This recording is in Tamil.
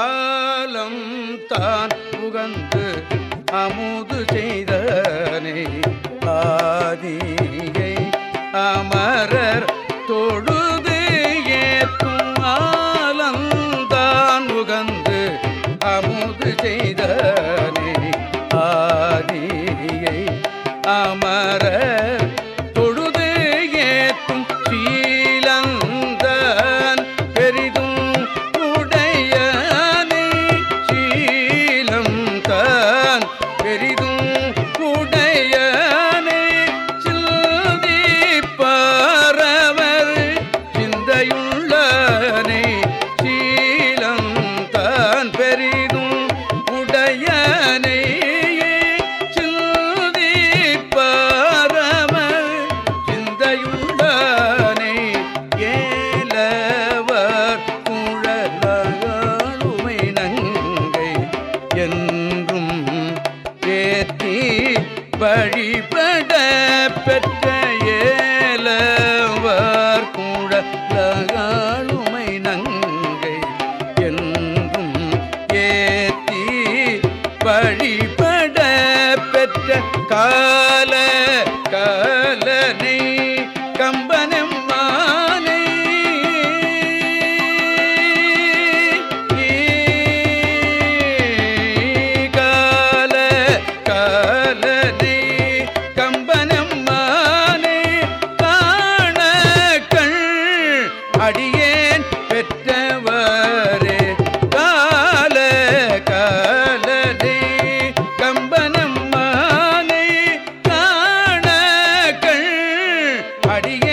ஆலம் தான் புகந்து அமுது செய்தனை. ஆதியை அமரர் தொழுது ஏற்றும் ஆலந்தான் உகந்து அமுது செய்தனை. ஆதியை அமரர் வழிபட பெற்ற ஏலவர் கூட லகாளுமை நங்கை என்றும் ஏத்தி வழிபட பெற்ற கால கால அடியேன் பெற்றவரே. கால காலதி கம்பனம் மாலை காணக்கள் அடியே